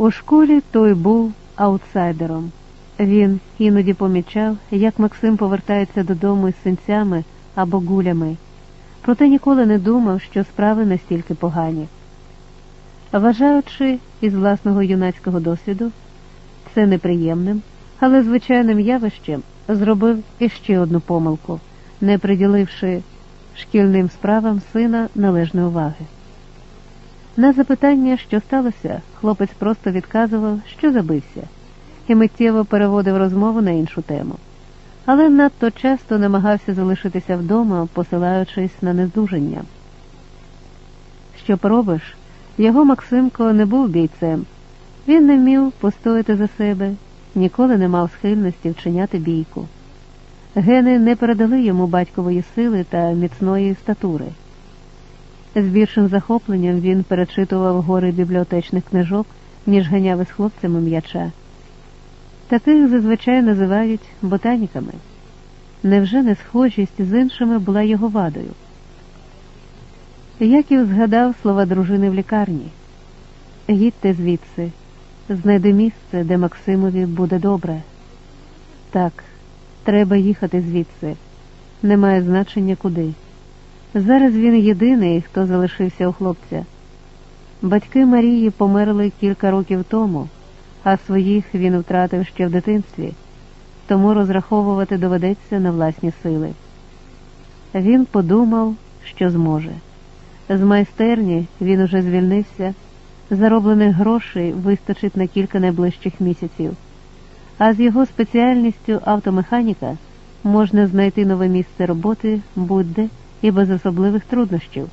У школі той був аутсайдером. Він іноді помічав, як Максим повертається додому із синцями або гулями, проте ніколи не думав, що справи настільки погані. Вважаючи із власного юнацького досвіду, це неприємним, але звичайним явищем зробив іще одну помилку, не приділивши шкільним справам сина належної уваги. На запитання, що сталося, хлопець просто відказував, що забився, і миттєво переводив розмову на іншу тему, але надто часто намагався залишитися вдома, посилаючись на нездужання. Що поробиш? Його Максимко не був бійцем, він не вмів постояти за себе, ніколи не мав схильності вчиняти бійку. Гени не передали йому батькової сили та міцної статури. З більшим захопленням він перечитував гори бібліотечних книжок, ніж ганяв із хлопцями м'яча. Таких зазвичай називають ботаніками. Невже не схожість з іншими була його вадою? Яків згадав слова дружини в лікарні їдьте звідси, знайди місце, де Максимові буде добре. Так, треба їхати звідси, немає значення куди. Зараз він єдиний, хто залишився у хлопця. Батьки Марії померли кілька років тому, а своїх він втратив ще в дитинстві, тому розраховувати доведеться на власні сили. Він подумав, що зможе. З майстерні він уже звільнився, зароблених грошей вистачить на кілька найближчих місяців, а з його спеціальністю автомеханіка можна знайти нове місце роботи будь-де і без особливих труднощів.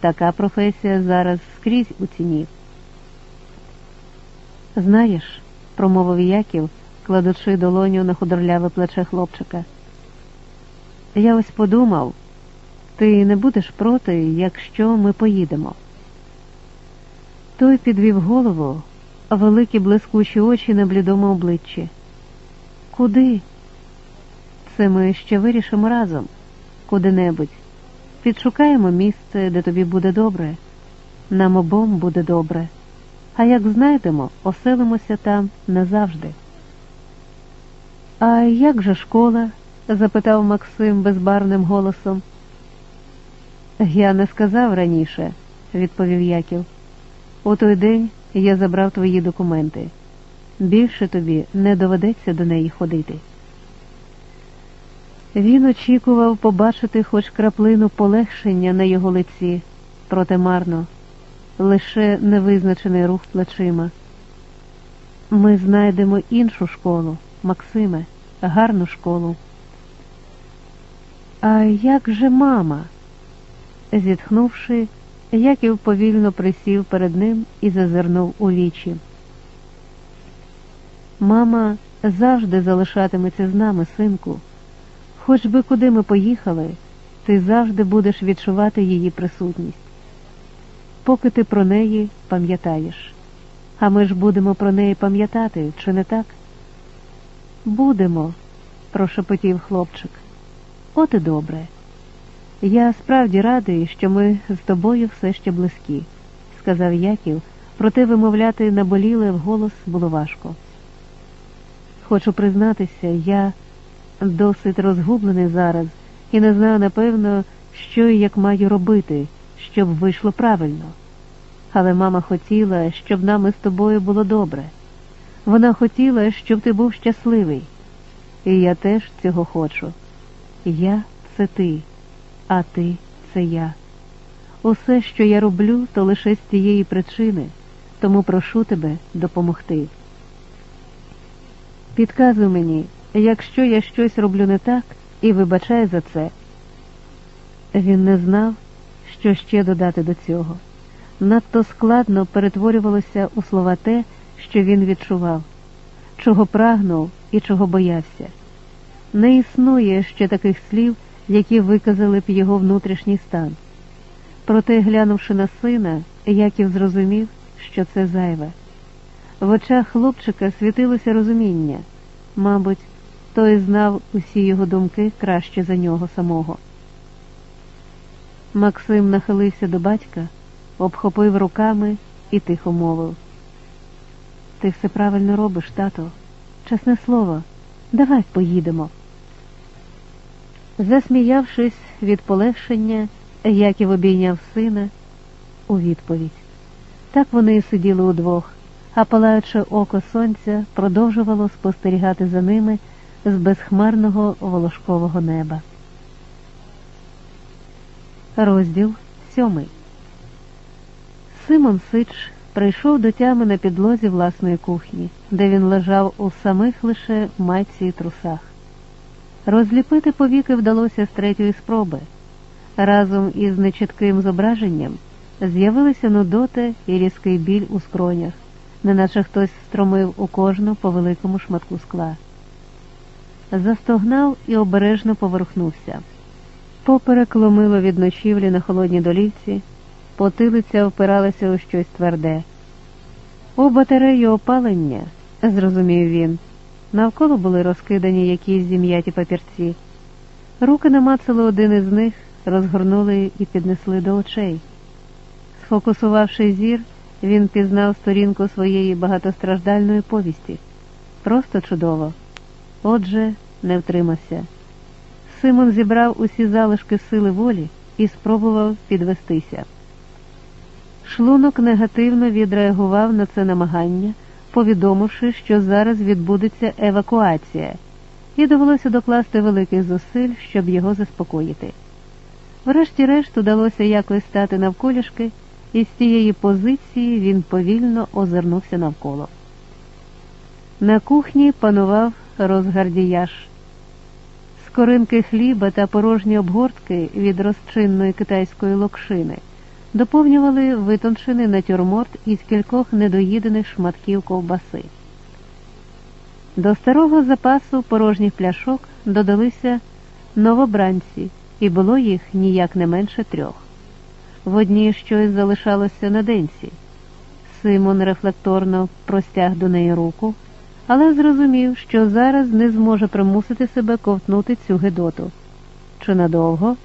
Така професія зараз скрізь у ціні. Знаєш, промовив Яків, кладучи долоню на худорляве плече хлопчика. Я ось подумав, ти не будеш проти, якщо ми поїдемо. Той підвів голову, великі блискучі очі на блідому обличчі. Куди? Це ми ще вирішимо разом, куди-небудь. Підшукаємо місце, де тобі буде добре. Нам обом буде добре. А як знайдемо, оселимося там назавжди. А як же школа? запитав Максим безбарним голосом. Я не сказав раніше, відповів Яків. У той день я забрав твої документи. Більше тобі не доведеться до неї ходити. Він очікував побачити хоч краплину полегшення на його лиці, проте марно, лише невизначений рух плечима. Ми знайдемо іншу школу, Максиме, гарну школу. А як же мама? Зітхнувши, Яків повільно присів перед ним і зазирнув у вічі. Мама завжди залишатиметься з нами, синку. Хоч би куди ми поїхали, ти завжди будеш відчувати її присутність. Поки ти про неї пам'ятаєш. А ми ж будемо про неї пам'ятати, чи не так? Будемо, прошепотів хлопчик. От і добре. Я справді радий, що ми з тобою все ще близькі, сказав Яків, проте вимовляти наболіле вголос було важко. Хочу признатися, я досить розгублений зараз і не знаю напевно, що і як маю робити, щоб вийшло правильно. Але мама хотіла, щоб нам із тобою було добре. Вона хотіла, щоб ти був щасливий. І я теж цього хочу. Я це ти а ти це я. Усе, що я роблю, то лише з цієї причини, тому прошу тебе допомогти. Підказуй мені, якщо я щось роблю не так, і вибачай за це. Він не знав, що ще додати до цього. Надто складно перетворювалося у слова те, що він відчував, чого прагнув і чого боявся. Не існує ще таких слів, які виказали б його внутрішній стан. Проте, глянувши на сина, Яків зрозумів, що це зайве. В очах хлопчика світилося розуміння, мабуть, той знав усі його думки краще за нього самого. Максим нахилився до батька, обхопив руками і тихо мовив Ти все правильно робиш, тато. Чесне слово, давай поїдемо. Засміявшись від полегшення, Яків обійняв сина у відповідь. Так вони і сиділи удвох, а палаюче око сонця продовжувало спостерігати за ними з безхмарного волошкового неба. Розділ сьомий. Симон Сич прийшов до тями на підлозі власної кухні, де він лежав у самих лише майці і трусах. Розліпити повіки вдалося з третьої спроби. Разом із нечітким зображенням з'явилися нудота і різкий біль у скронях, неначе хтось стромив у кожну по великому шматку скла. Застогнав і обережно поверхнувся. Поперек ломило від ночівлі на холодній долівці, потилиця впиралася у щось тверде. У батареї опалення, зрозумів він, навколо були розкидані якісь зім'яті папірці. Руки намацали один із них, розгорнули і піднесли до очей. Сфокусувавши зір, він пізнав сторінку своєї багатостраждальної повісті. Просто чудово. Отже, не втримався. Симон зібрав усі залишки сили волі і спробував підвестися. Шлунок негативно відреагував на це намагання, повідомивши, що зараз відбудеться евакуація, і довелося докласти великих зусиль, щоб його заспокоїти. Врешті-решт удалося якось стати навколішки, і з цієї позиції він повільно озирнувся навколо. На кухні панував розгардіяж. Скоринки хліба та порожні обгортки від розчинної китайської локшини доповнювали витончений натюрморт із кількох недоїдених шматків ковбаси. До старого запасу порожніх пляшок додалися новобранці, і було їх ніяк не менше трьох. В одній щось залишалося на денці. Симон рефлекторно простяг до неї руку але зрозумів, що зараз не зможе примусити себе ковтнути цю гидоту. Чи надовго?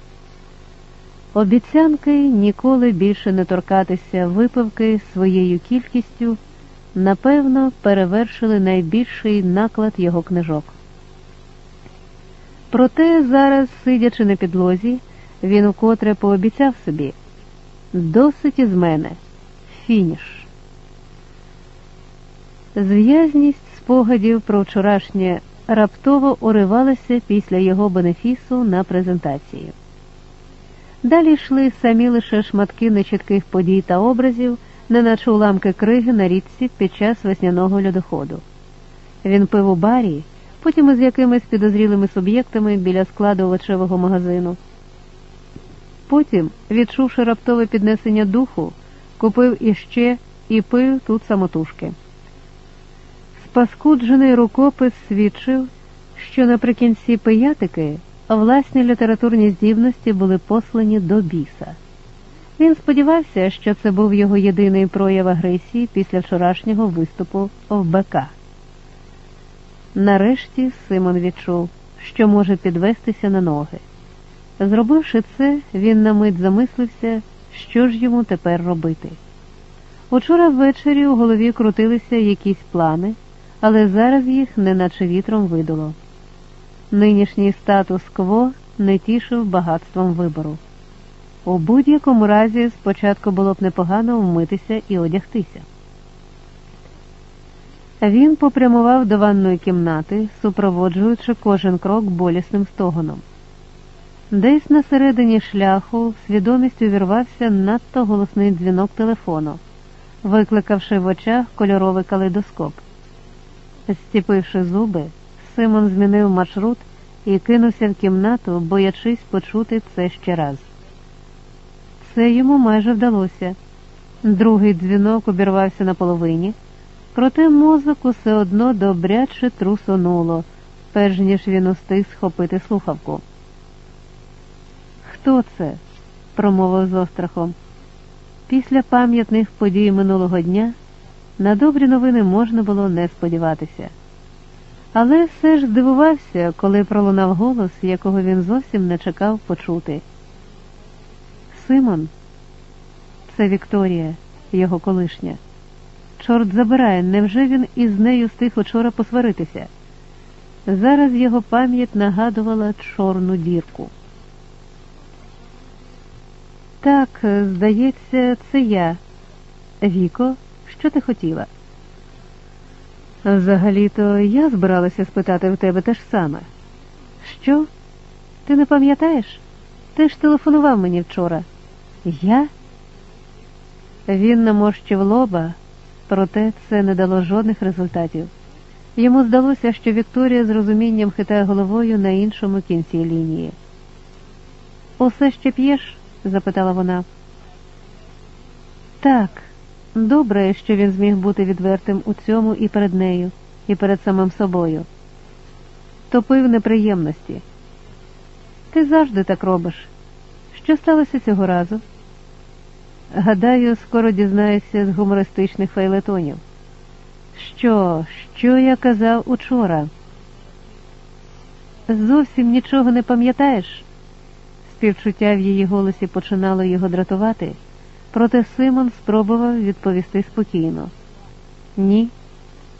Обіцянки ніколи більше не торкатися випивки своєю кількістю, напевно, перевершили найбільший наклад його книжок. Проте зараз, сидячи на підлозі, він вкотре пообіцяв собі досить із мене фініш. Зв'язність спогадів про вчорашнє раптово уривалися після його бенефісу на презентації. Далі йшли самі лише шматки нечітких подій та образів, неначе уламки криги на річці під час весняного льодоходу. Він пив у барі, потім із якимись підозрілими суб'єктами біля складу овочевого магазину. Потім, відчувши раптове піднесення духу, купив іще і пив тут самотужки. Паскуджений рукопис свідчив, що наприкінці пиятики власні літературні здібності були послані до біса. Він сподівався, що це був його єдиний прояв агресії після вчорашнього виступу в БК. Нарешті Симон відчув, що може підвестися на ноги. Зробивши це, він на мить замислився, що ж йому тепер робити. Учора ввечері у голові крутилися якісь плани але зараз їх неначе вітром видуло. Нинішній статус-кво не тішив багатством вибору. У будь-якому разі спочатку було б непогано вмитися і одягтися. Він попрямував до ванної кімнати, супроводжуючи кожен крок болісним стогоном. Десь на середині шляху свідомість увірвався надто голосний дзвінок телефону, викликавши в очах кольоровий калейдоскоп. Зціпивши зуби, Симон змінив маршрут і кинувся в кімнату, боячись почути це ще раз. Це йому майже вдалося. Другий дзвінок обірвався на половині, проте мозок усе одно добряче трусонуло, перш ніж він устиг схопити слухавку. Хто це? промовив з острахом. Після пам'ятних подій минулого дня на добрі новини можна було не сподіватися. Але все ж здивувався, коли пролунав голос, якого він зовсім не чекав почути. Симон, це Вікторія, його колишня. чорт забирає, невже він із нею стиг учора посваритися? Зараз його пам'ять нагадувала чорну дірку. Так, здається, це я. Віко, що ти хотіла? Взагалі-то я збиралася спитати в тебе те ж саме. Що? Ти не пам'ятаєш? Ти ж телефонував мені вчора. Я? Він наморщив лоба, проте це не дало жодних результатів. Йому здалося, що Вікторія з розумінням хитає головою на іншому кінці лінії. Усе ще п'єш? запитала вона. Так, добре, що він зміг бути відвертим у цьому і перед нею, і перед самим собою. Топив неприємності. Ти завжди так робиш. Що сталося цього разу? Гадаю, скоро дізнаєшся з гумористичних фейлетонів. Що, що я казав учора? Зовсім нічого не пам'ятаєш? Співчуття в її голосі починало його дратувати, проте Симон спробував відповісти спокійно. Ні,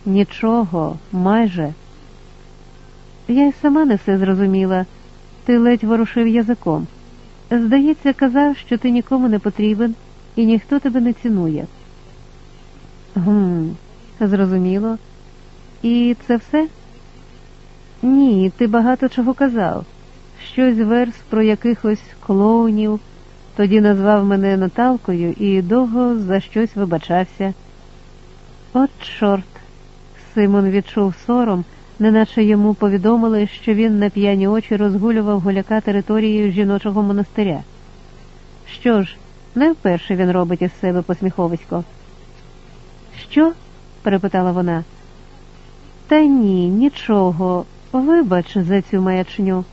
нічого, майже. Я й сама не все зрозуміла. Ти ледь ворушив язиком. Здається, казав, що ти нікому не потрібен і ніхто тебе не цінує. Гм, зрозуміло. І це все? Ні, ти багато чого казав. Щось верс про якихось клоунів, тоді назвав мене Наталкою і довго за щось вибачався. От чорт. Симон відчув сором, неначе йому повідомили, що він на п'яні очі розгулював гуляка територією жіночого монастиря. Що ж, не вперше він робить із себе посміховисько. Що? перепитала вона. Та ні, нічого. Вибач за цю маячню.